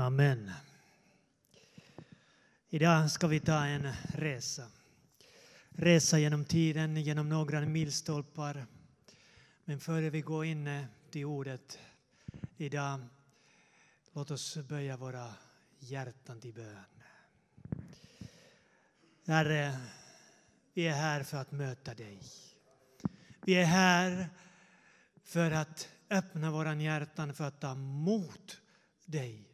Amen. Idag ska vi ta en resa. Resa genom tiden, genom några milstolpar. Men före vi går in eh, till ordet idag, låt oss böja våra hjärtan till bön. Herre, vi är här för att möta dig. Vi är här för att öppna våra hjärtan för att ta emot dig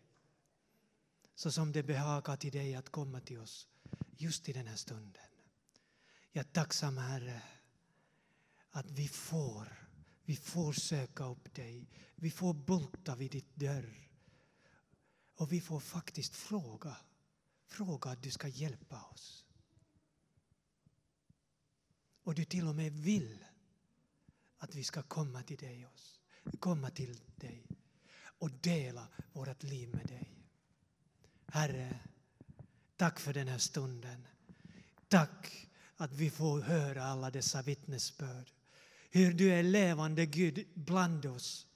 så som det behagar till dig att komma till oss just i den här stunden. Jag är tacksam, Herre, att vi får, vi får söka upp dig. Vi får bulta vid ditt dörr. Och vi får faktiskt fråga, fråga att du ska hjälpa oss. Och du till och med vill att vi ska komma till dig, komma till dig och dela vårt liv med dig. Herre, tack för den här stunden. Tack att vi får höra alla dessa vittnesbörd. Hur du är levande Gud bland oss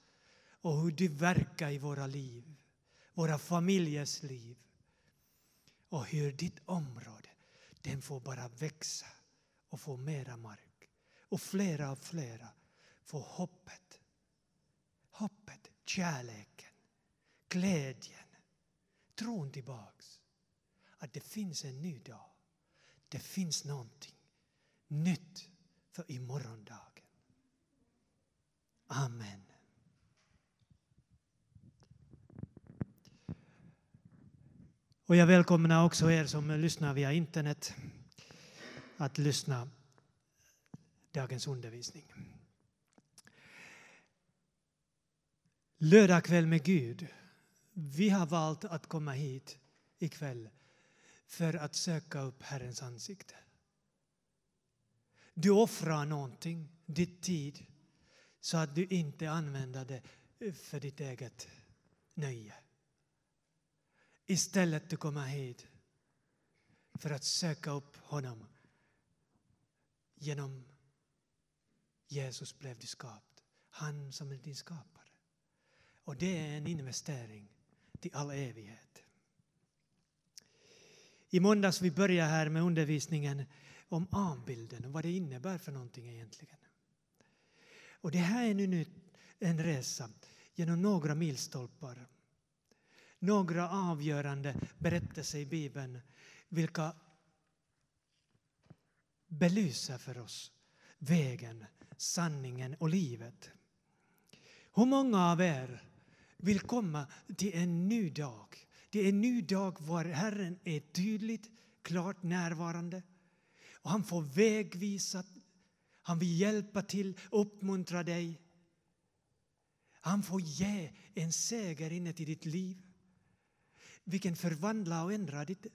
och hur du verkar i våra liv, våra familjers liv. Och hur ditt område, den får bara växa och få mera mark. Och flera och flera får hoppet. Hoppet, kärleken, glädjen tron tillbaks. Att det finns en ny dag. Det finns någonting nytt för imorgondagen. Amen. Och jag välkomnar också er som lyssnar via internet att lyssna dagens undervisning. Lördag kväll med Gud vi har valt att komma hit ikväll för att söka upp Herrens ansikte. Du offrar någonting, ditt tid, så att du inte använder det för ditt eget nöje. Istället du kommer hit för att söka upp honom genom Jesus blev du skapt. Han som är din skapare. Och det är en investering till all evighet. I måndags vi började här med undervisningen om avbilden och vad det innebär för någonting egentligen. Och det här är nu en resa genom några milstolpar. Några avgörande berättelser i Bibeln vilka belyser för oss vägen, sanningen och livet. Hur många av er vill komma till en ny dag. Det är en ny dag var Herren är tydligt, klart närvarande. Och han får vägvisa, han vill hjälpa till, uppmuntra dig. Han får ge en seger in i ditt liv. Vilken förvandlar och ändrar ditt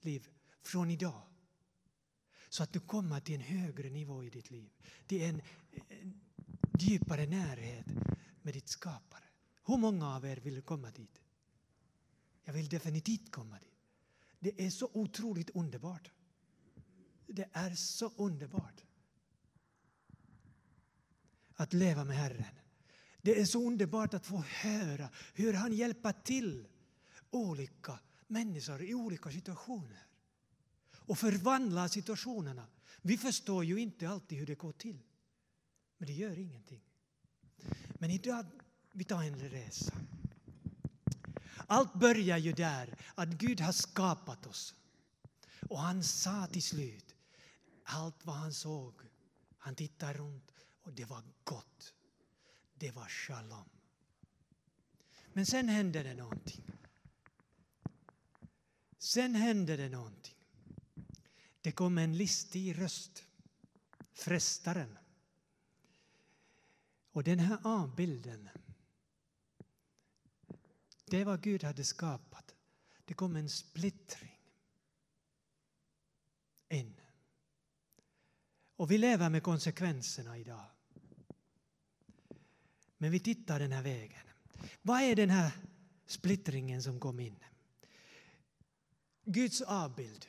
liv från idag. Så att du kommer till en högre nivå i ditt liv. Till en, en djupare närhet med ditt skapare. Hur många av er vill komma dit? Jag vill definitivt komma dit. Det är så otroligt underbart. Det är så underbart att leva med Herren. Det är så underbart att få höra hur han hjälper till olika människor i olika situationer och förvandlar situationerna. Vi förstår ju inte alltid hur det går till, men det gör ingenting. Men idag vi tar en resa. Allt börjar ju där att Gud har skapat oss. Och han sa till slut allt vad han såg. Han tittade runt och det var gott. Det var shalom. Men sen hände det någonting. Sen hände det någonting. Det kom en listig röst, frestaren. Och den här avbilden det vad Gud hade skapat, det kom en splittring in. Och vi lever med konsekvenserna idag. Men vi tittar den här vägen. Vad är den här splittringen som kom in? Guds avbild.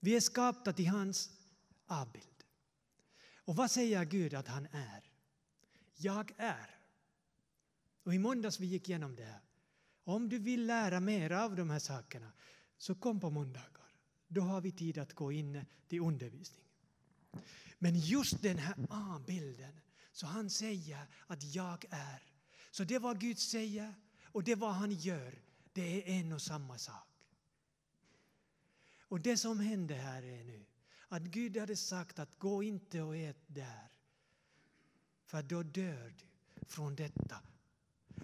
Vi är skapta till hans avbild. Och vad säger Gud att han är? Jag är. Och i måndags vi gick igenom det här. Om du vill lära mer av de här sakerna så kom på måndagar. Då har vi tid att gå in till undervisning. Men just den här A-bilden, så han säger att jag är. Så det vad Gud säger och det vad han gör, det är en och samma sak. Och det som händer här är nu att Gud hade sagt att gå inte och ät där. För då dör du från detta.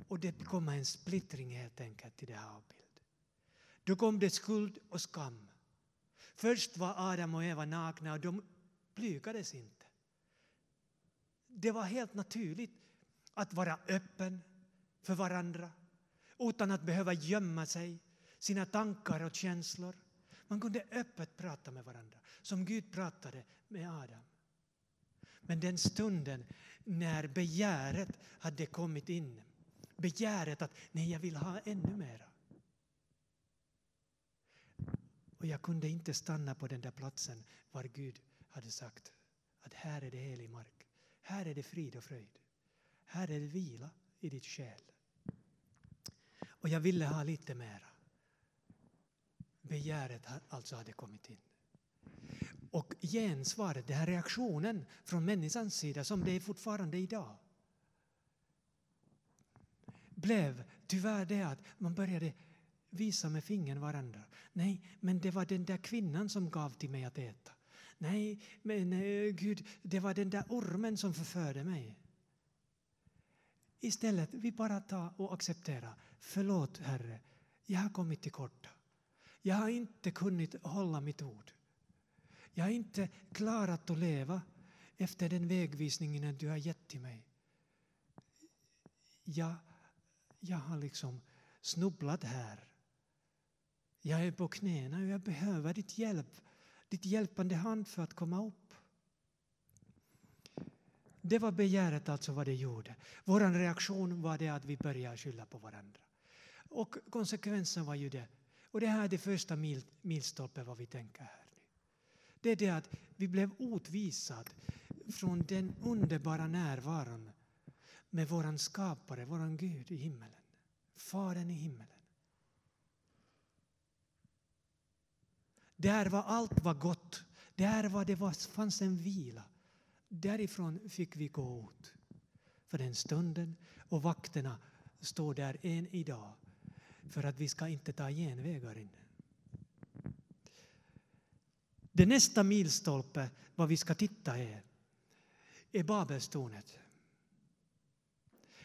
Och det kommer en splittring helt enkelt till det här avbild. Då kom det skuld och skam. Först var Adam och Eva nakna och de blygades inte. Det var helt naturligt att vara öppen för varandra utan att behöva gömma sig, sina tankar och känslor. Man kunde öppet prata med varandra, som Gud pratade med Adam. Men den stunden när begäret hade kommit in, begäret att nej, jag vill ha ännu mera. Och jag kunde inte stanna på den där platsen var Gud hade sagt att här är det helig mark. Här är det frid och fröjd. Här är det vila i ditt själ. Och jag ville ha lite mera. Begäret alltså hade kommit in. Och gensvaret, den här reaktionen från människans sida som det är fortfarande idag blev tyvärr det att man började visa med fingern varandra. Nej, men det var den där kvinnan som gav till mig att äta. Nej, men eh, Gud, det var den där ormen som förförde mig. Istället, vi bara tar och accepterar. Förlåt, Herre, jag har kommit till korta. Jag har inte kunnat hålla mitt ord. Jag har inte klarat att leva efter den vägvisningen du har gett till mig. Jag, jag har liksom snubblat här. Jag är på knäna och jag behöver ditt hjälp, ditt hjälpande hand för att komma upp. Det var begäret alltså vad det gjorde. Vår reaktion var det att vi började skylla på varandra. Och konsekvensen var ju det. Och det här är det första mil, milstolpen vad vi tänker här. Det är det att vi blev utvisade från den underbara närvaron med våran skapare, våran Gud i himmelen. Fadern i himmelen. Där var allt var gott. Där var det var, fanns en vila. Därifrån fick vi gå ut för den stunden och vakterna står där än idag för att vi ska inte ta genvägar in. Det nästa milstolpe, vad vi ska titta är, är Babelstornet.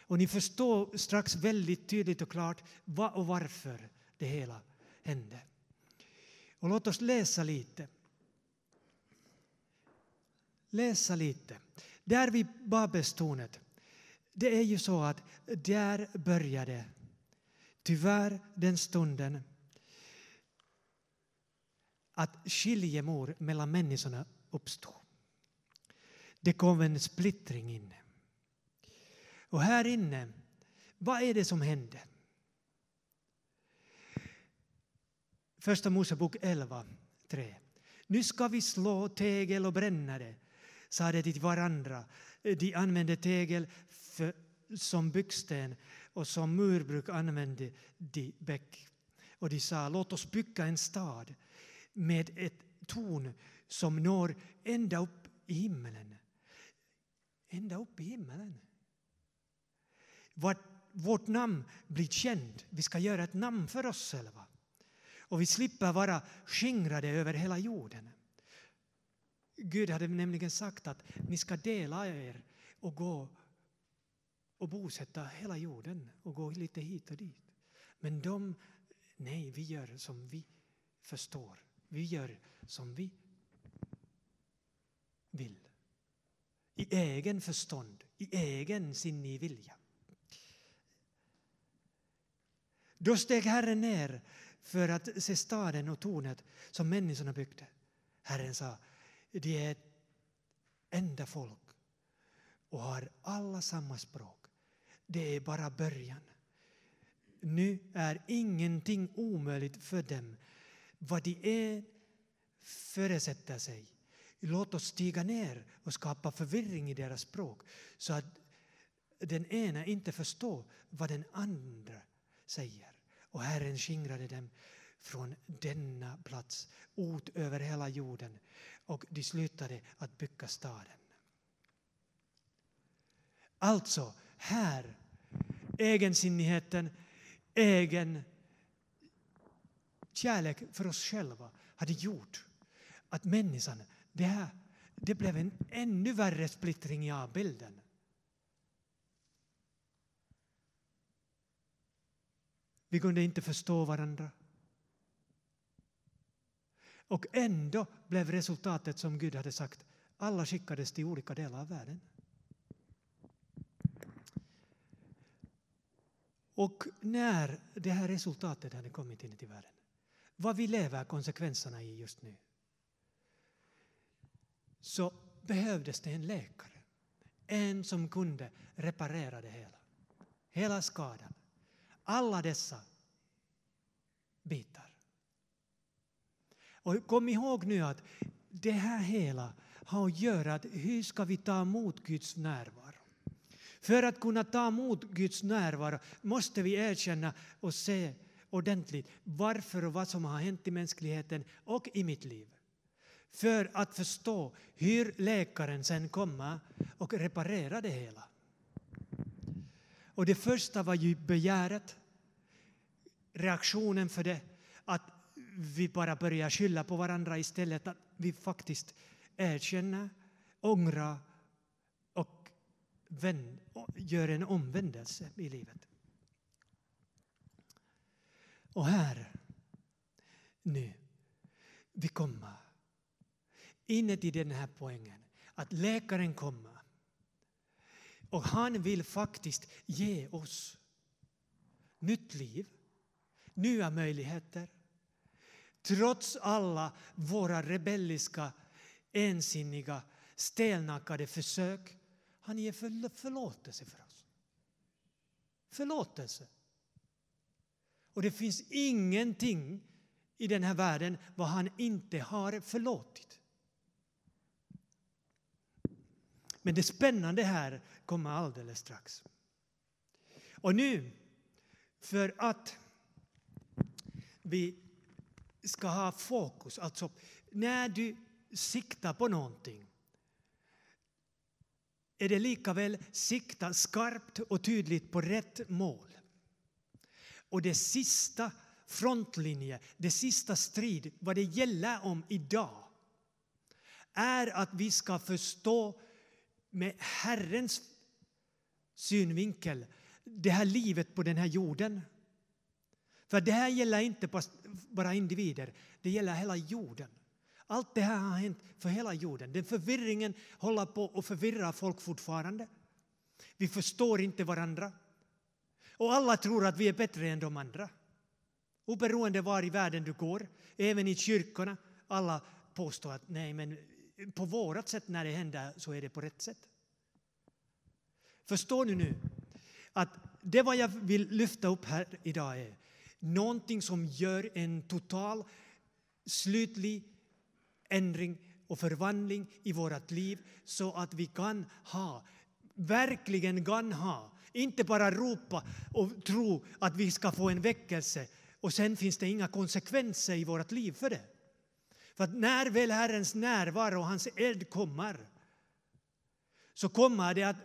Och ni förstår strax väldigt tydligt och klart vad och varför det hela hände. Och låt oss läsa lite. Läsa lite. Där vid Babelstornet, det är ju så att där började tyvärr den stunden att skiljemor mellan människorna uppstod. Det kom en splittring in. Och här inne, vad är det som hände? Första Mosebok 11, 3. Nu ska vi slå tegel och bränna det, sa de till varandra. De använde tegel för, som byggsten och som murbruk använde de bäck. Och de sa, låt oss bygga en stad med ett torn som når ända upp i himmelen. Ända upp i himmelen. Vårt namn blir känt. Vi ska göra ett namn för oss själva. Och vi slipper vara skingrade över hela jorden. Gud hade nämligen sagt att ni ska dela er och gå och bosätta hela jorden och gå lite hit och dit. Men de, nej, vi gör som vi förstår. Vi gör som vi vill. I egen förstånd, i egen sinnig vilja. Då steg Herren ner för att se staden och tornet som människorna byggde. Herren sa, de är ett enda folk och har alla samma språk. Det är bara början. Nu är ingenting omöjligt för dem. Vad de är föresätter sig. Låt oss stiga ner och skapa förvirring i deras språk så att den ena inte förstår vad den andra säger. Och Herren skingrade dem från denna plats ut över hela jorden och de slutade att bygga staden. Alltså, här, egensinnigheten, egen kärlek för oss själva hade gjort att människan, det, här, det blev en ännu värre splittring i avbilden. Vi kunde inte förstå varandra. Och ändå blev resultatet som Gud hade sagt. Alla skickades till olika delar av världen. Och när det här resultatet hade kommit in i världen, vad vi lever konsekvenserna i just nu, så behövdes det en läkare. En som kunde reparera det hela. Hela skadan. Alla dessa bitar. Och kom ihåg nu att det här hela har att göra att hur ska vi ta emot Guds närvaro? För att kunna ta emot Guds närvaro måste vi erkänna och se ordentligt varför och vad som har hänt i mänskligheten och i mitt liv. För att förstå hur läkaren sen kommer och reparerar det hela. Och det första var ju begäret, reaktionen för det, att vi bara börjar skylla på varandra istället att vi faktiskt erkänner, ångrar och gör en omvändelse i livet. Och här, nu, vi kommer inuti den här poängen att läkaren kommer och han vill faktiskt ge oss nytt liv, nya möjligheter. Trots alla våra rebelliska, ensinniga, stelnackade försök. Han ger förlåtelse för oss. Förlåtelse. Och det finns ingenting i den här världen vad han inte har förlåtit. Men det spännande här kommer alldeles strax. Och nu, för att vi ska ha fokus, alltså när du siktar på någonting är det lika väl sikta skarpt och tydligt på rätt mål. Och det sista frontlinje, det sista strid, vad det gäller om idag är att vi ska förstå med Herrens synvinkel det här livet på den här jorden. För det här gäller inte bara individer, det gäller hela jorden. Allt det här har hänt för hela jorden. Den förvirringen håller på att förvirra folk fortfarande. Vi förstår inte varandra. Och alla tror att vi är bättre än de andra. Oberoende var i världen du går, även i kyrkorna, alla påstår att nej, men på vårt sätt när det händer så är det på rätt sätt. Förstår ni nu att det vad jag vill lyfta upp här idag är någonting som gör en total, slutlig ändring och förvandling i vårt liv så att vi kan ha, verkligen kan ha, inte bara ropa och tro att vi ska få en väckelse och sen finns det inga konsekvenser i vårt liv för det. För att när väl Herrens närvaro och hans eld kommer så kommer det att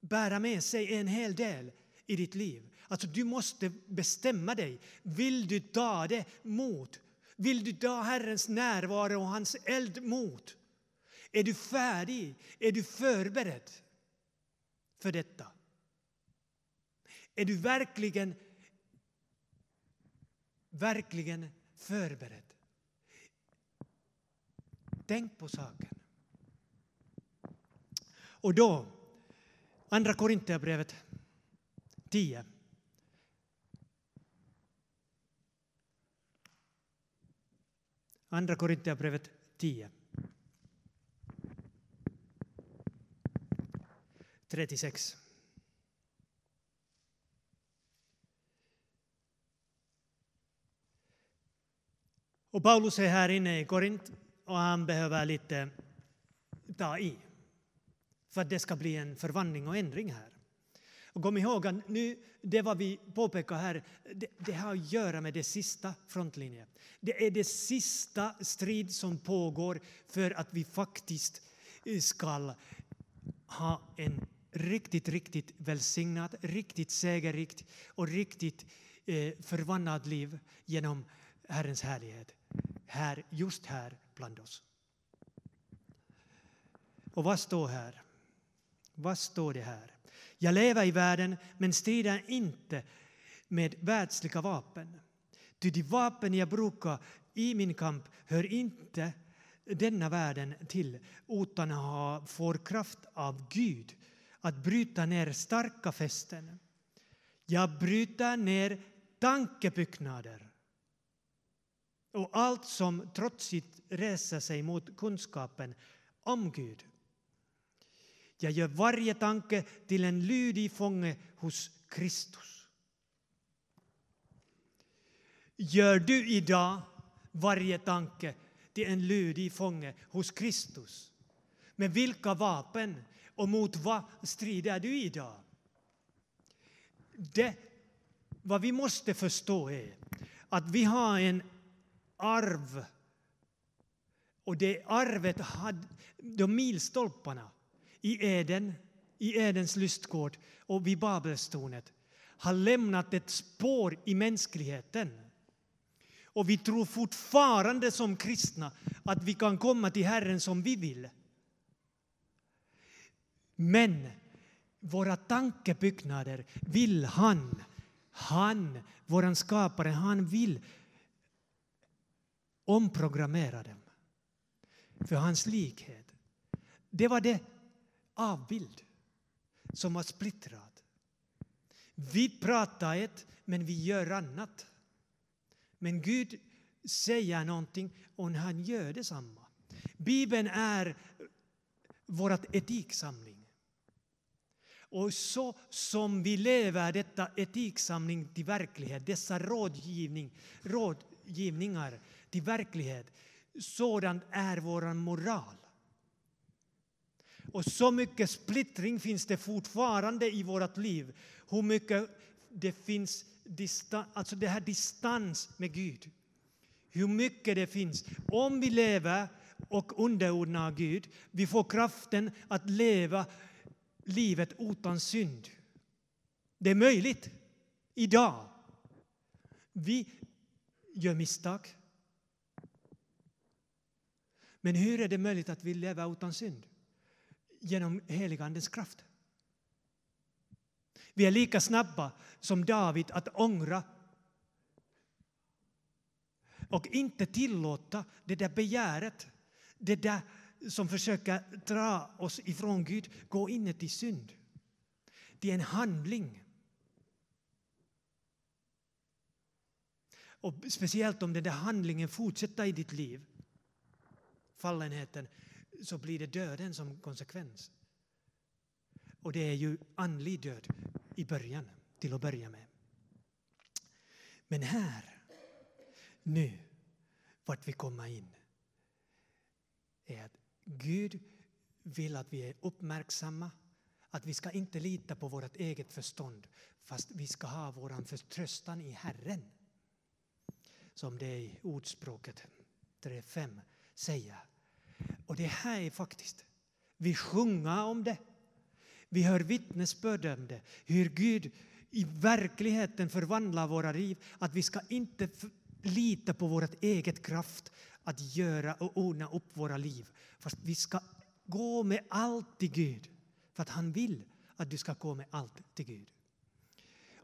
bära med sig en hel del i ditt liv. Alltså du måste bestämma dig. Vill du ta det mot? Vill du ta Herrens närvaro och hans eld mot? Är du färdig? Är du förberedd för detta? Är du verkligen, verkligen förberedd? Tänk på saken. Och då, Andra Korinthierbrevet 10. Andra Korinthierbrevet 10. 36. Och Paulus är här inne i Korint och han behöver lite ta i för att det ska bli en förvandling och ändring här. Och kom ihåg att nu, det vad vi påpekar här, det, det har att göra med det sista frontlinjen. Det är det sista strid som pågår för att vi faktiskt eh, ska ha en riktigt, riktigt välsignat, riktigt segerrikt och riktigt eh, förvandlad liv genom Herrens härlighet. Här, just här bland oss. Och vad står här? Vad står det här? Jag lever i världen men strider inte med världsliga vapen. Ty de vapen jag brukar i min kamp hör inte denna världen till utan får kraft av Gud att bryta ner starka fästen. Jag bryter ner tankebyggnader och allt som trotsigt reser sig mot kunskapen om Gud. Jag gör varje tanke till en lydig fånge hos Kristus. Gör du idag varje tanke till en lydig fånge hos Kristus? Med vilka vapen och mot vad strider du idag? Det, vad vi måste förstå är att vi har en arv och det arvet hade de milstolparna i Eden, i Edens lustgård och vid Babelstornet har lämnat ett spår i mänskligheten. Och vi tror fortfarande som kristna att vi kan komma till Herren som vi vill. Men våra tankebyggnader vill han, han, vår skapare, han vill omprogrammera dem för hans likhet. Det var det avbild som var splittrad. Vi pratar ett, men vi gör annat. Men Gud säger någonting och han gör detsamma. Bibeln är vår etiksamling. Och så som vi lever detta etiksamling till verklighet, dessa rådgivning, rådgivningar till verklighet, sådant är vår moral. Och så mycket splittring finns det fortfarande i vårt liv. Hur mycket det finns distan, alltså det här distans med Gud. Hur mycket det finns. Om vi lever och underordnar Gud, vi får kraften att leva livet utan synd. Det är möjligt idag. Vi gör misstag. Men hur är det möjligt att vi lever utan synd? Genom heligandens kraft. Vi är lika snabba som David att ångra och inte tillåta det där begäret, det där som försöker dra oss ifrån Gud, gå in i synd. Det är en handling. Och speciellt om den där handlingen fortsätter i ditt liv, fallenheten, så blir det döden som konsekvens. Och det är ju andlig död i början, till att börja med. Men här, nu, vart vi kommer in, är att Gud vill att vi är uppmärksamma, att vi ska inte lita på vårt eget förstånd, fast vi ska ha vår förtröstan i Herren. Som det i ordspråket 3.5 säger. Och det här är faktiskt, vi sjunger om det. Vi hör vittnesbörd om det, hur Gud i verkligheten förvandlar våra liv. Att vi ska inte lita på vårt eget kraft att göra och ordna upp våra liv. Fast vi ska gå med allt till Gud. För att han vill att du ska gå med allt till Gud.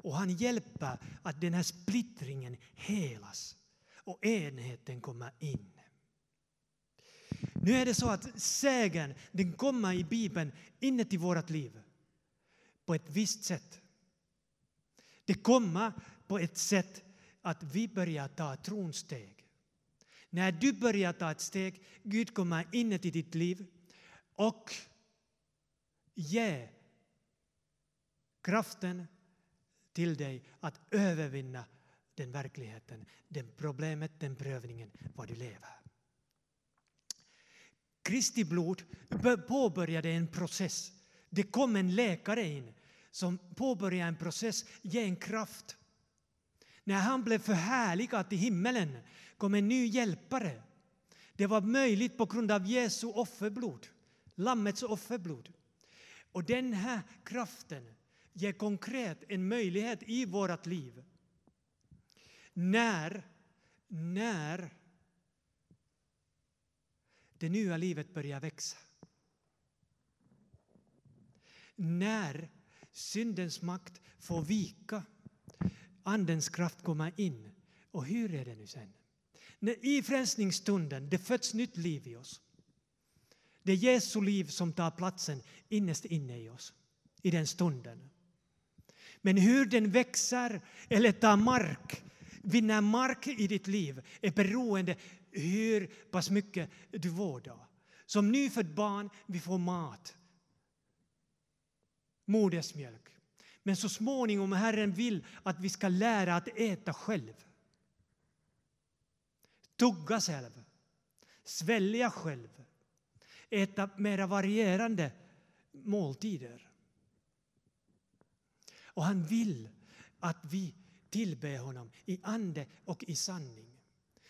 Och han hjälper att den här splittringen helas och enheten kommer in. Nu är det så att sägen den kommer i Bibeln inuti vårt liv på ett visst sätt. Det kommer på ett sätt att vi börjar ta tronsteg. När du börjar ta ett steg, Gud kommer i ditt liv och ger kraften till dig att övervinna den verkligheten, den problemet, den prövningen, var du lever. Kristi blod påbörjade en process. Det kom en läkare in som påbörjade en process, ge en kraft. När han blev förhärligad till himmelen kom en ny hjälpare. Det var möjligt på grund av Jesu offerblod, Lammets offerblod. Och den här kraften ger konkret en möjlighet i vårt liv. När, när det nya livet börjar växa. När syndens makt får vika, Andens kraft kommer in. Och hur är det nu sen? När I frälsningsstunden det föds nytt liv i oss. Det är Jesu liv som tar platsen innerst inne i oss, i den stunden. Men hur den växer eller tar mark, vinner mark i ditt liv är beroende hur pass mycket du vårdar. Som nyfött barn vi får mat, modersmjölk. Men så småningom Herren vill att vi ska lära att äta själv. Tugga själv, svälja själv, äta mera varierande måltider. Och han vill att vi tillbe honom i ande och i sanning.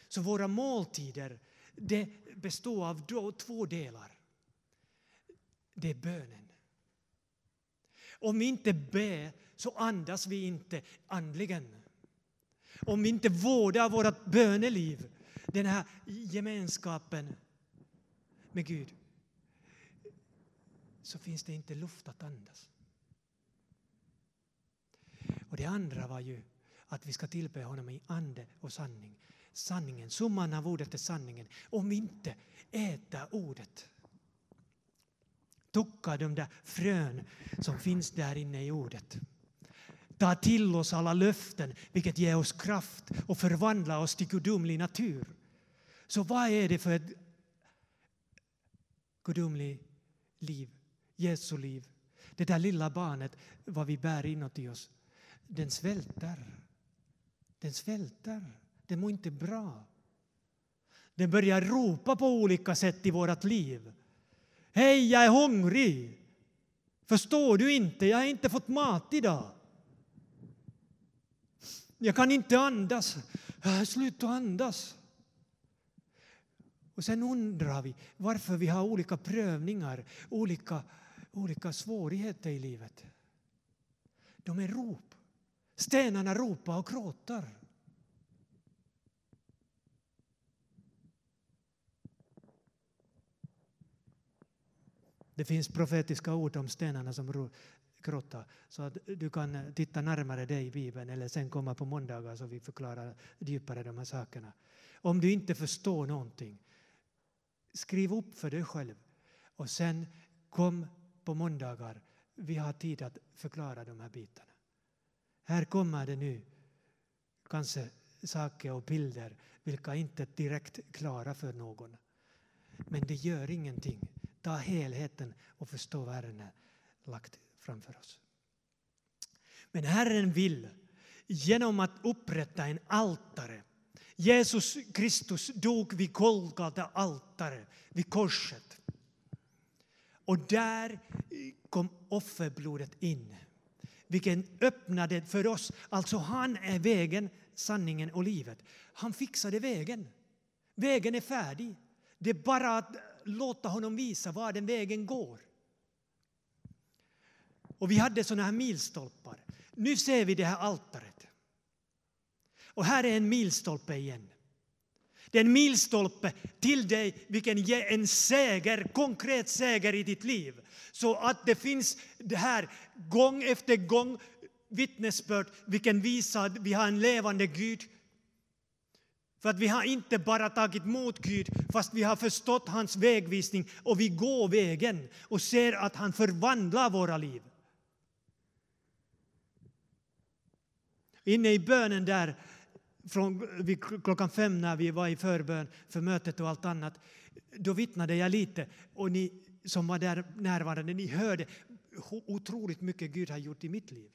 Så våra måltider det består av två delar. Det är bönen. Om vi inte ber så andas vi inte andligen. Om vi inte vårdar vårt böneliv, den här gemenskapen med Gud, så finns det inte luft att andas. Och det andra var ju att vi ska tillbe honom i ande och sanning. Sanningen, summan av ordet är sanningen. Om vi inte äter ordet, tuckar de där frön som finns där inne i ordet. Ta till oss alla löften, vilket ger oss kraft och förvandlar oss till gudomlig natur. Så vad är det för ett gudomligt liv, Jesu liv? Det där lilla barnet, vad vi bär inuti oss, den svälter. Den svälter. Den mår inte bra. Den börjar ropa på olika sätt i vårt liv. Hej, jag är hungrig. Förstår du inte? Jag har inte fått mat idag. Jag kan inte andas. Äh, sluta andas. Och sen undrar vi varför vi har olika prövningar, olika, olika svårigheter i livet. De är rop. Stenarna ropar och gråter. Det finns profetiska ord om stenarna som gråter. Så att du kan eh, titta närmare det i Bibeln eller sen komma på måndagar så vi förklarar djupare de här sakerna. Om du inte förstår någonting, skriv upp för dig själv och sen kom på måndagar. Vi har tid att förklara de här bitarna. Här kommer det nu kanske saker och bilder vilka inte är direkt klara för någon. Men det gör ingenting ta helheten och förstå vad Herren har lagt framför oss. Men Herren vill genom att upprätta en altare Jesus Kristus dog vid Golgata altare, vid korset. Och där kom offerblodet in, vilken öppnade för oss. Alltså han är vägen, sanningen och livet. Han fixade vägen. Vägen är färdig. Det är bara att låta honom visa var den vägen går. Och vi hade såna här milstolpar. Nu ser vi det här altaret. Och här är en milstolpe igen. Det är en milstolpe till dig vilken ger en seger, konkret seger i ditt liv. Så att det finns det här gång efter gång vittnesbörd vilken visar att vi har en levande Gud för att vi har inte bara tagit emot Gud fast vi har förstått hans vägvisning och vi går vägen och ser att han förvandlar våra liv. Inne i bönen där från klockan fem när vi var i förbön för mötet och allt annat, då vittnade jag lite och ni som var där närvarande, ni hörde hur otroligt mycket Gud har gjort i mitt liv.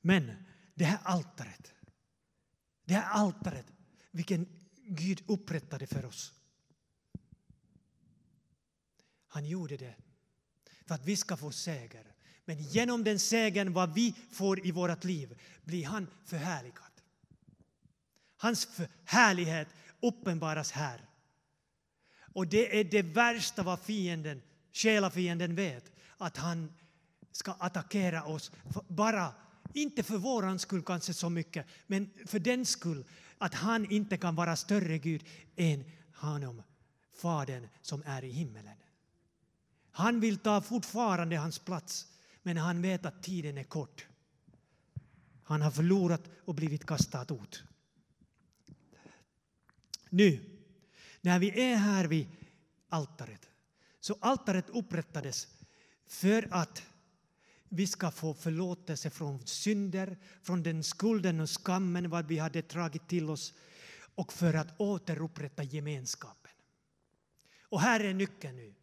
Men det här altaret, det här altaret, vilken Gud upprättade för oss. Han gjorde det för att vi ska få seger. Men genom den segern, vad vi får i vårt liv, blir han förhärligad. Hans härlighet uppenbaras här. Och det är det värsta vad fienden, själafienden vet, att han ska attackera oss bara, inte för våran skull kanske så mycket, men för den skull att han inte kan vara större Gud än honom, Fadern som är i himmelen. Han vill ta fortfarande hans plats, men han vet att tiden är kort. Han har förlorat och blivit kastad ut. Nu, när vi är här vid altaret, så altaret upprättades för att vi ska få förlåtelse från synder, från den skulden och skammen vad vi hade dragit till oss och för att återupprätta gemenskapen. Och här är nyckeln nu.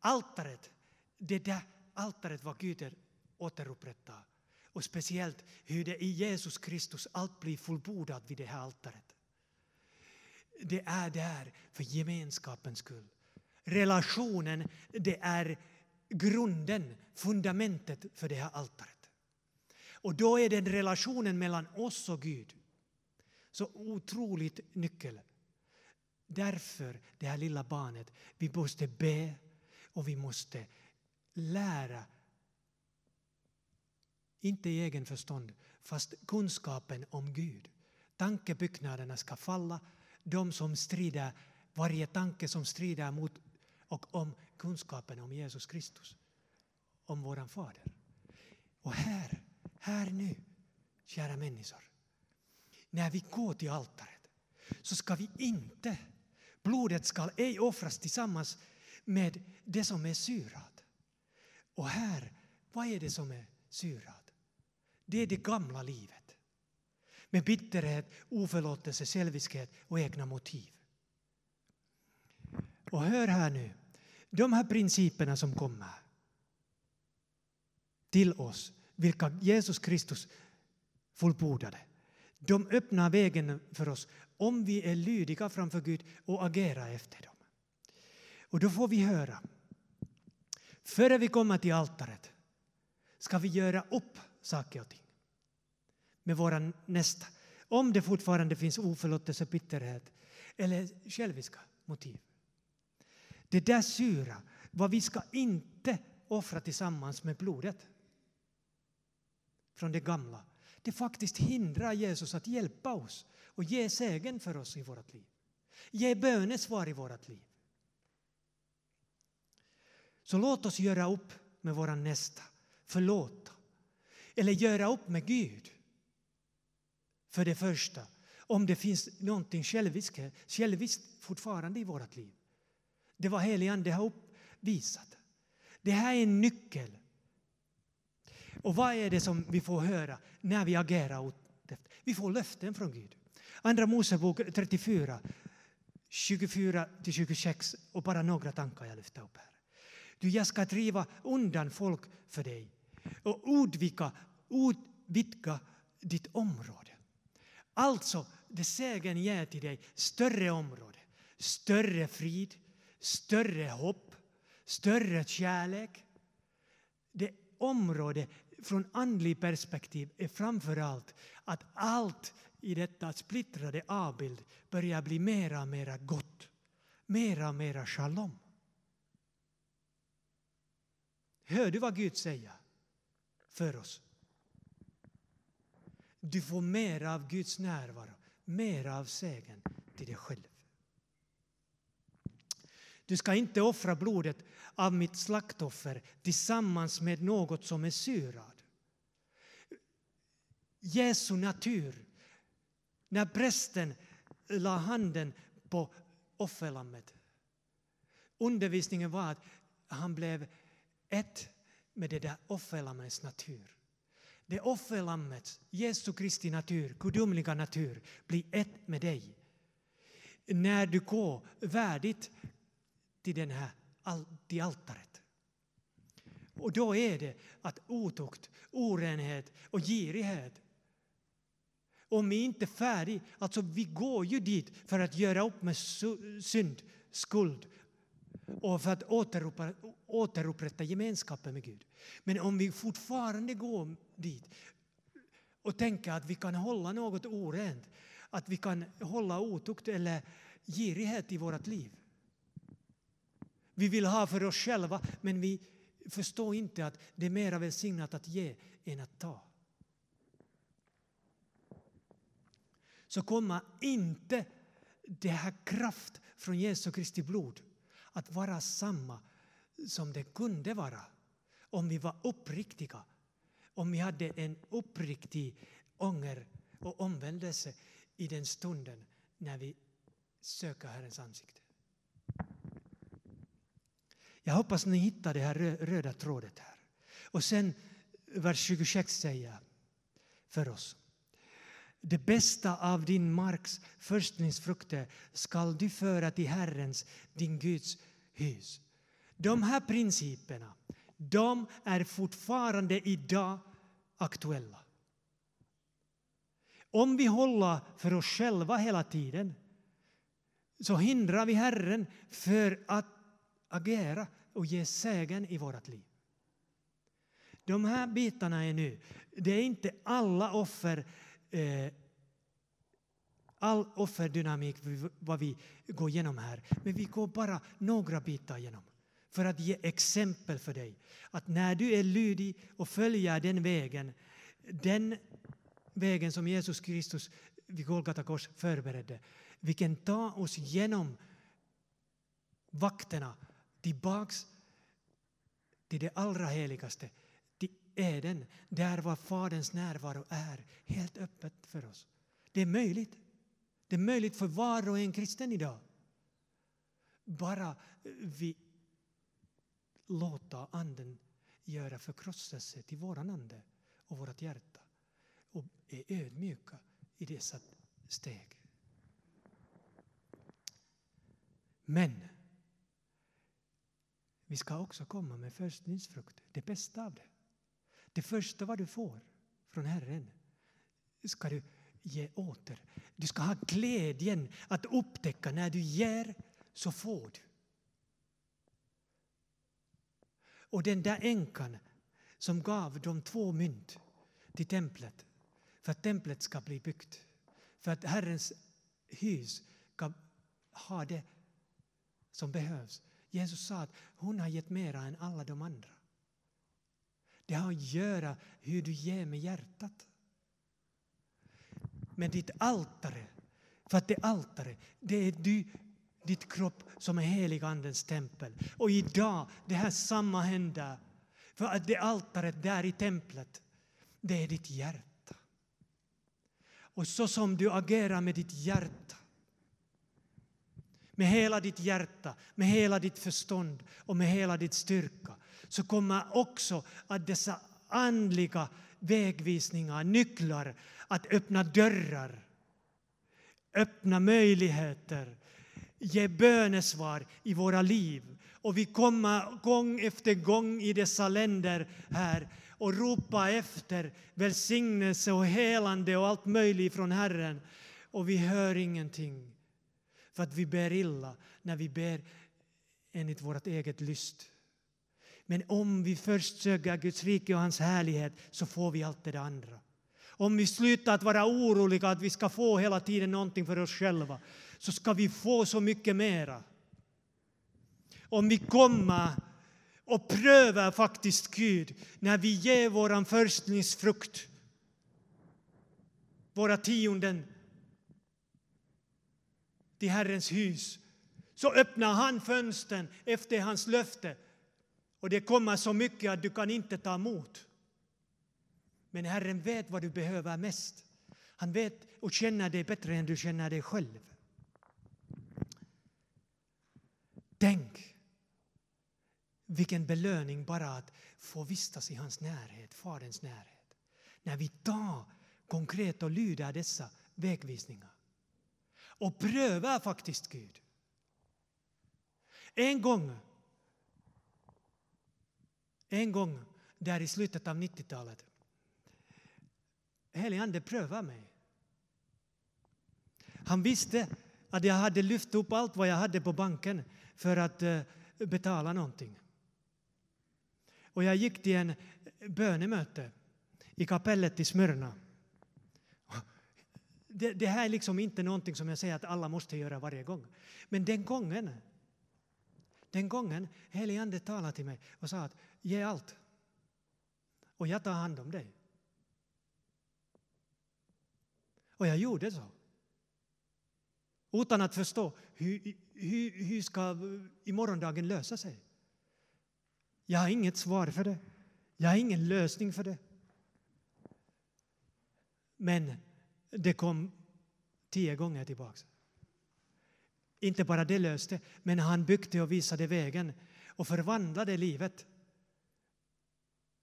Altaret, det där altaret var Gud återupprättar Och speciellt hur det i Jesus Kristus allt blir fullbordat vid det här altaret. Det är där för gemenskapens skull. Relationen, det är grunden, fundamentet för det här altaret. Och då är den relationen mellan oss och Gud så otroligt nyckel. Därför, det här lilla barnet, vi måste be och vi måste lära inte i egen förstånd, fast kunskapen om Gud. Tankebyggnaderna ska falla, de som strider, varje tanke som strider mot och om kunskapen om Jesus Kristus, om våran Fader. Och här, här nu, kära människor, när vi går till altaret så ska vi inte, blodet ska ej offras tillsammans med det som är syrat. Och här, vad är det som är syrat? Det är det gamla livet. Med bitterhet, oförlåtelse, själviskhet och egna motiv. Och hör här nu, de här principerna som kommer till oss, vilka Jesus Kristus fullbordade, de öppnar vägen för oss om vi är lydiga framför Gud och agerar efter dem. Och då får vi höra, före vi kommer till altaret ska vi göra upp saker och ting med våra nästa. Om det fortfarande finns oförlåtelse, bitterhet eller själviska motiv. Det där syra, vad vi ska inte offra tillsammans med blodet från det gamla. Det faktiskt hindrar Jesus att hjälpa oss och ge segern för oss i vårt liv. Ge bönesvar i vårt liv. Så låt oss göra upp med vår nästa, förlåta. Eller göra upp med Gud. För det första, om det finns någonting själviskt, själviskt fortfarande i vårt liv. Det var heligande har uppvisat. Det här är en nyckel. Och vad är det som vi får höra när vi agerar Vi får löften från Gud. Andra Mosebok 34, 24-26 och bara några tankar jag lyfter upp här. Du, jag ska driva undan folk för dig och utvidga, utvidga ditt område. Alltså, det segern ger till dig större område, större frid, större hopp, större kärlek. Det område från andlig perspektiv är framför allt att allt i detta splittrade avbild börjar bli mera och mera gott. Mera och mera shalom. Hör du vad Gud säger för oss? Du får mera av Guds närvaro, mera av segern till dig själv. Du ska inte offra blodet av mitt slaktoffer tillsammans med något som är syrad. Jesu natur. När prästen la handen på offerlammet. Undervisningen var att han blev ett med det där offerlammets natur. Det offerlammets, Jesu Kristi natur, gudomliga natur, blir ett med dig. När du går värdigt till, den här, till altaret. Och då är det att otukt, orenhet och girighet om vi inte är färdiga, alltså vi går ju dit för att göra upp med synd, skuld och för att återupprätta, återupprätta gemenskapen med Gud. Men om vi fortfarande går dit och tänker att vi kan hålla något orent, att vi kan hålla otukt eller girighet i vårt liv. Vi vill ha för oss själva, men vi förstår inte att det är mer välsignat att ge än att ta. Så kommer inte det här kraft från Jesu Kristi blod att vara samma som det kunde vara om vi var uppriktiga, om vi hade en uppriktig ånger och omvändelse i den stunden när vi söker Herrens ansikte. Jag hoppas ni hittar det här röda trådet här. Och sen vers 26 säger för oss. Det bästa av din marks förstlingsfrukter skall du föra till Herrens, din Guds hus. De här principerna, de är fortfarande idag aktuella. Om vi håller för oss själva hela tiden så hindrar vi Herren för att agera och ge sägen i vårt liv. De här bitarna är nu, det är inte alla offer eh, all offerdynamik vad vi går igenom här, men vi går bara några bitar igenom för att ge exempel för dig. Att när du är lydig och följer den vägen, den vägen som Jesus Kristus vid Golgata kors förberedde, vi kan ta oss genom vakterna tillbaks till det allra heligaste, Eden, där var Faderns närvaro är helt öppet för oss. Det är möjligt. Det är möjligt för var och en kristen idag. Bara vi låter Anden göra förkrosselse till våran ande och vårt hjärta och är ödmjuka i dessa steg. Men vi ska också komma med förstlingsfrukt, det bästa av det. Det första vad du får från Herren ska du ge åter. Du ska ha glädjen att upptäcka när du ger så får du. Och den där änkan som gav de två mynt till templet för att templet ska bli byggt, för att Herrens hus ska ha det som behövs. Jesus sa att hon har gett mera än alla de andra. Det har att göra hur du ger med hjärtat. Men ditt altare, för att det altare, det är du, ditt kropp som är helig andens tempel. Och idag, det här samma händer. För att det altaret där i templet, det är ditt hjärta. Och så som du agerar med ditt hjärta, med hela ditt hjärta, med hela ditt förstånd och med hela ditt styrka, så kommer också att dessa andliga vägvisningar, nycklar att öppna dörrar, öppna möjligheter, ge bönesvar i våra liv. Och vi kommer gång efter gång i dessa länder här och ropa efter välsignelse och helande och allt möjligt från Herren. Och vi hör ingenting. För att vi ber illa när vi ber enligt vårt eget lyst. Men om vi först söker Guds rike och hans härlighet så får vi allt det andra. Om vi slutar att vara oroliga att vi ska få hela tiden någonting för oss själva så ska vi få så mycket mera. Om vi kommer och prövar faktiskt Gud när vi ger vår förstlingsfrukt, våra tionden till Herrens hus så öppnar han fönstren efter hans löfte och det kommer så mycket att du kan inte ta emot. Men Herren vet vad du behöver mest. Han vet och känner dig bättre än du känner dig själv. Tänk vilken belöning bara att få vistas i hans närhet, Faderns närhet. När vi tar konkret och lyder dessa vägvisningar och prövar faktiskt Gud. En gång, en gång där i slutet av 90-talet Helig Ande prövade mig. Han visste att jag hade lyft upp allt vad jag hade på banken för att eh, betala någonting. Och jag gick till en bönemöte i kapellet i Smyrna. Det, det, här är liksom inte någonting som jag säger att alla måste göra varje gång. Men den gången, den gången helig ande talade till mig och sa att ge allt och jag tar hand om dig. Och jag gjorde så. Utan att förstå hur, hur, hur ska imorgondagen lösa sig. Jag har inget svar för det. Jag har ingen lösning för det. Men det kom tio gånger tillbaka. Inte bara det löste, men han byggde och visade vägen och förvandlade livet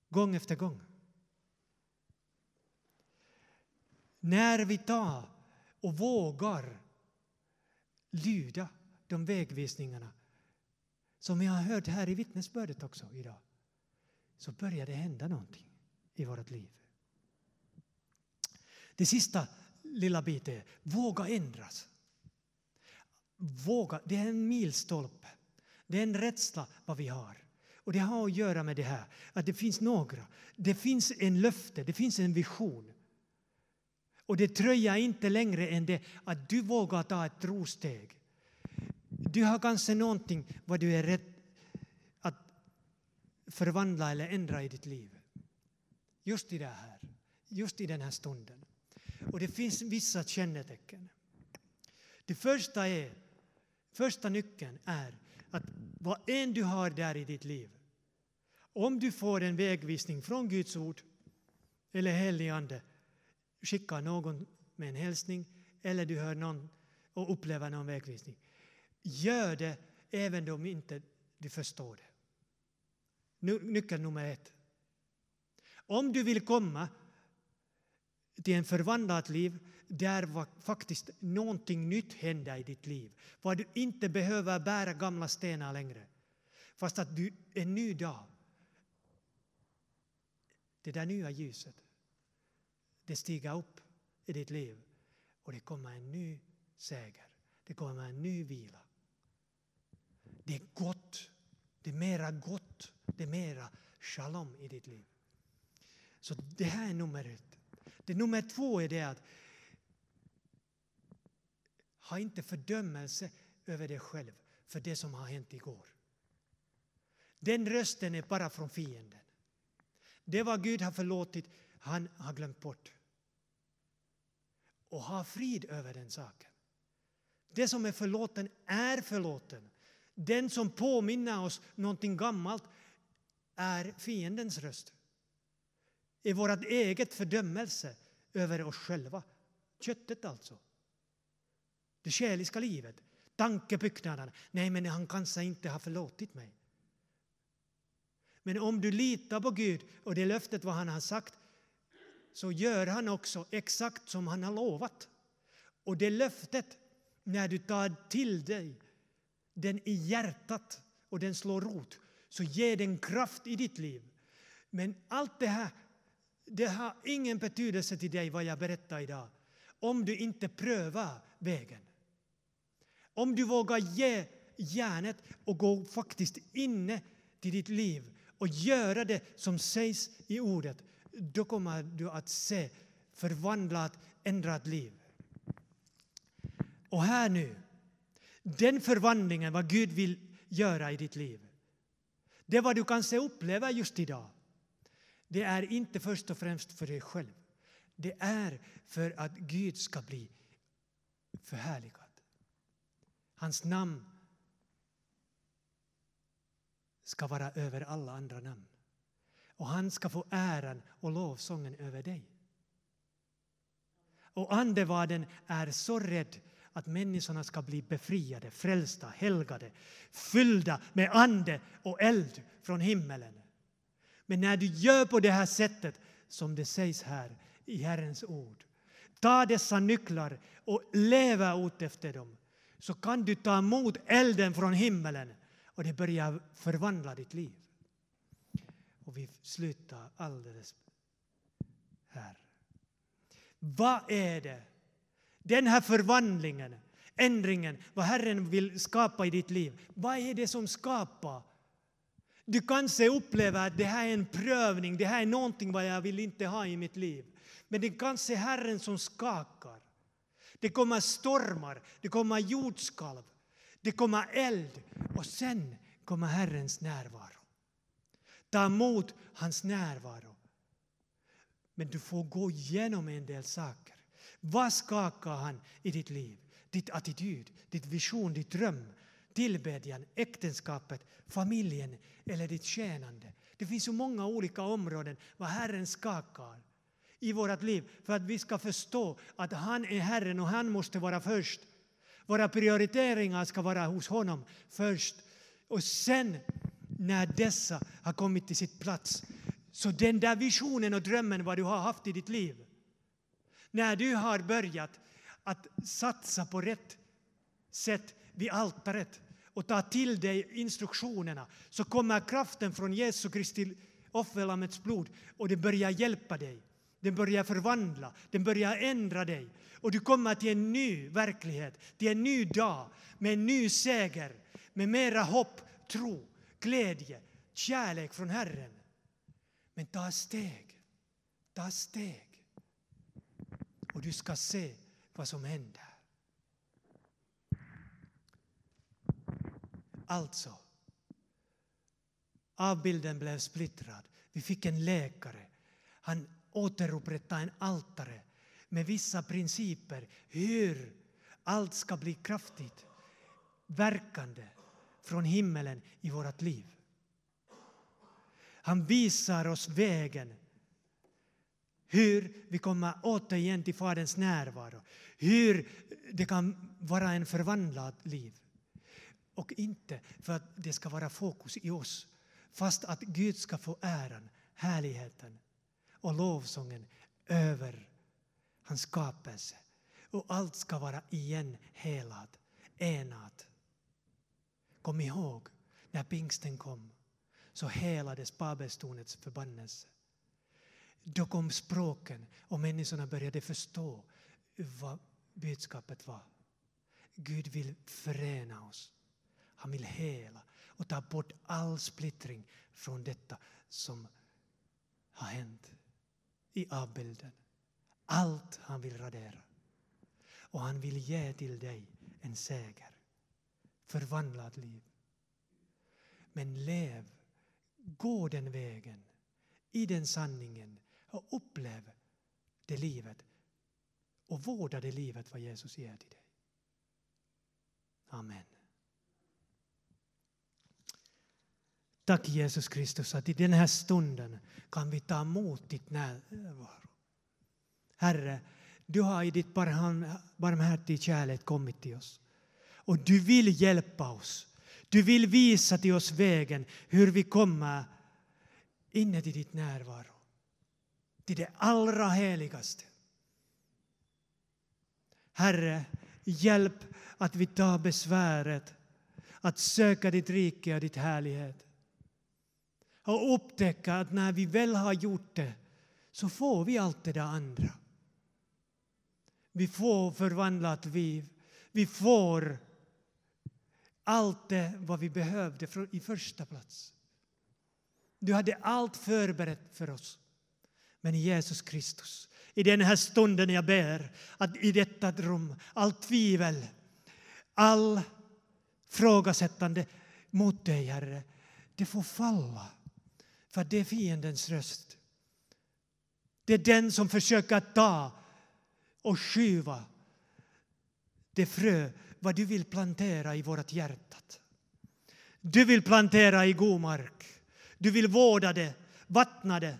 gång efter gång. När vi tar och vågar lyda de vägvisningarna som vi har hört här i vittnesbördet också idag så börjar det hända någonting i vårt liv. Det sista lilla biten är våga ändras. Våga, det är en milstolpe. Det är en rädsla vad vi har. Och det har att göra med det här att det finns några. Det finns en löfte, det finns en vision. Och det dröjer inte längre än det att du vågar ta ett trosteg. Du har kanske någonting vad du är rädd att förvandla eller ändra i ditt liv. Just i det här, just i den här stunden. Och det finns vissa kännetecken. Det första är, första nyckeln är att vad än du har där i ditt liv, om du får en vägvisning från Guds ord eller helig ande, skicka någon med en hälsning eller du hör någon och upplever någon vägvisning. Gör det även om inte du förstår det. Nyckel nummer ett. Om du vill komma till en förvandlat liv där faktiskt någonting nytt händer i ditt liv. Var du inte behöver bära gamla stenar längre. Fast att du en ny dag. Det där nya ljuset, det stiger upp i ditt liv och det kommer en ny seger. Det kommer en ny vila. Det är gott. Det är mera gott. Det är mera shalom i ditt liv. Så det här är nummer ett. Det nummer två är det att ha inte fördömelse över dig själv för det som har hänt igår. Den rösten är bara från fienden. Det var Gud har förlåtit, han har glömt bort. Och ha frid över den saken. Det som är förlåten är förlåten. Den som påminner oss någonting gammalt är fiendens röst i vårt eget fördömelse över oss själva. Köttet alltså. Det själiska livet. Tankebyggnaderna. Nej, men han kanske inte har förlåtit mig. Men om du litar på Gud och det löftet vad han har sagt så gör han också exakt som han har lovat. Och det löftet, när du tar till dig den i hjärtat och den slår rot, så ger den kraft i ditt liv. Men allt det här det har ingen betydelse till dig vad jag berättar idag om du inte prövar vägen. Om du vågar ge järnet och gå faktiskt inne till ditt liv och göra det som sägs i ordet, då kommer du att se förvandlat, ändrat liv. Och här nu, den förvandlingen vad Gud vill göra i ditt liv, det vad du kanske upplever just idag, det är inte först och främst för dig själv. Det är för att Gud ska bli förhärligad. Hans namn ska vara över alla andra namn. Och han ska få äran och lovsången över dig. Och andevaden är så rädd att människorna ska bli befriade, frälsta, helgade, fyllda med ande och eld från himmelen. Men när du gör på det här sättet som det sägs här i Herrens ord, ta dessa nycklar och leva ut efter dem, så kan du ta emot elden från himmelen och det börjar förvandla ditt liv. Och vi slutar alldeles här. Vad är det? Den här förvandlingen ändringen, vad Herren vill skapa i ditt liv. Vad är det som skapar? Du kanske upplever att det här är en prövning, det här är någonting vad jag vill inte ha i mitt liv. Men det kanske är Herren som skakar. Det kommer stormar, det kommer jordskalv, det kommer eld och sen kommer Herrens närvaro. Ta emot hans närvaro. Men du får gå igenom en del saker. Vad skakar han i ditt liv? Ditt attityd, ditt vision, ditt dröm, tillbedjan, äktenskapet, familjen eller ditt tjänande. Det finns så många olika områden vad Herren skakar i vårt liv för att vi ska förstå att han är Herren och han måste vara först. Våra prioriteringar ska vara hos honom först. Och sen när dessa har kommit till sitt plats så den där visionen och drömmen vad du har haft i ditt liv när du har börjat att satsa på rätt sätt vid altaret och ta till dig instruktionerna så kommer kraften från Jesu Kristi offerlammets blod och det börjar hjälpa dig. Den börjar förvandla, den börjar ändra dig och du kommer till en ny verklighet, till en ny dag med en ny seger, med mera hopp, tro, glädje, kärlek från Herren. Men ta steg, ta steg och du ska se vad som händer. Alltså, avbilden blev splittrad. Vi fick en läkare. Han återupprätta en altare med vissa principer hur allt ska bli kraftigt verkande från himmelen i vårt liv. Han visar oss vägen hur vi kommer återigen till Faderns närvaro. Hur det kan vara en förvandlad liv. Och inte för att det ska vara fokus i oss, fast att Gud ska få äran, härligheten och lovsången över hans skapelse. Och allt ska vara igen helat, enat. Kom ihåg, när pingsten kom så helades Babelstornets förbannelse. Då kom språken och människorna började förstå vad budskapet var. Gud vill förena oss. Han vill hela och ta bort all splittring från detta som har hänt i avbilden. Allt han vill radera. Och han vill ge till dig en seger. Förvandlat liv. Men lev, gå den vägen, i den sanningen och upplev det livet och vårda det livet vad Jesus ger till dig. Amen. Tack Jesus Kristus att i den här stunden kan vi ta emot ditt närvaro. Herre, du har i ditt barmhärtig kärlek kommit till oss. Och du vill hjälpa oss. Du vill visa till oss vägen hur vi kommer in i ditt närvaro. Till det allra heligaste. Herre, hjälp att vi tar besväret att söka ditt rike och ditt härlighet och upptäcka att när vi väl har gjort det så får vi allt det där andra. Vi får förvandlat liv. Vi får allt det vad vi behövde i första plats. Du hade allt förberett för oss. Men i Jesus Kristus, i den här stunden jag ber att i detta rum, allt tvivel, all frågasättande mot dig, Herre, det får falla. För det är fiendens röst. Det är den som försöker ta och skyva det frö vad du vill plantera i vårt hjärta. Du vill plantera i god mark. Du vill vårda det, vattna det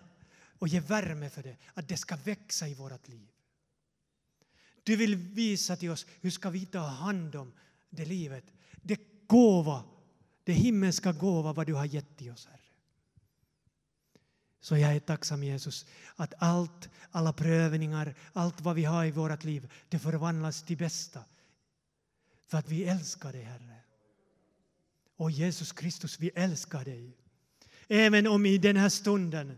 och ge värme för det, att det ska växa i vårt liv. Du vill visa till oss hur ska vi ta hand om det livet, det gåva, det himmelska gåva vad du har gett till oss, här. Så jag är tacksam Jesus att allt, alla prövningar, allt vad vi har i vårt liv, det förvandlas till bästa. För att vi älskar dig, Herre. Och Jesus Kristus, vi älskar dig. Även om i den här stunden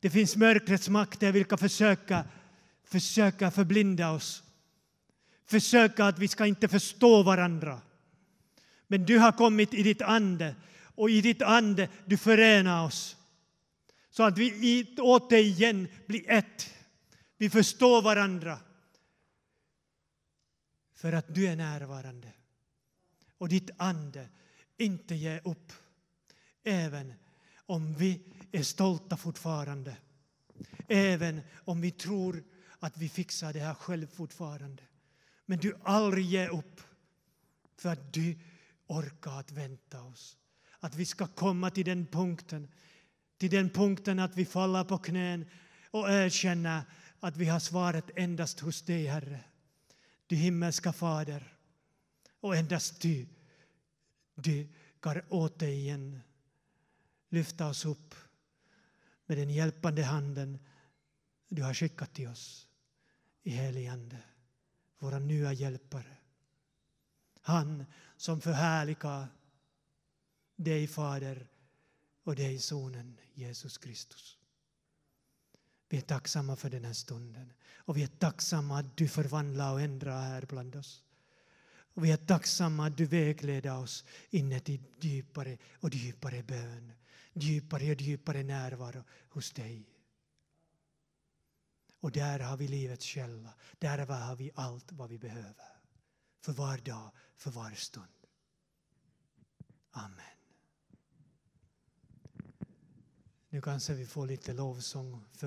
det finns mörkrets makter vilka försöker, försöker förblinda oss. försöka att vi ska inte förstå varandra. Men du har kommit i ditt ande och i ditt ande du förenar oss. Så att vi återigen blir ett. Vi förstår varandra. För att du är närvarande. Och ditt ande inte ger upp. Även om vi är stolta fortfarande. Även om vi tror att vi fixar det här själv fortfarande. Men du aldrig ger upp. För att du orkar att vänta oss. Att vi ska komma till den punkten, till den punkten att vi faller på knän och erkänner att vi har svaret endast hos dig, Herre. Du himmelska Fader. Och endast du, du kan återigen lyfta oss upp med den hjälpande handen du har skickat till oss i helig Ande, våra nya hjälpare. Han som förhärligar dig, Fader, och dig, Sonen Jesus Kristus. Vi är tacksamma för den här stunden och vi är tacksamma att du förvandlar och ändrar här bland oss. Och vi är tacksamma att du vägleder oss in i djupare och djupare bön, djupare och djupare närvaro hos dig. Och där har vi livets källa, där har vi allt vad vi behöver. För var dag, för var stund. Amen. Nu kanske vi får lite lovsång för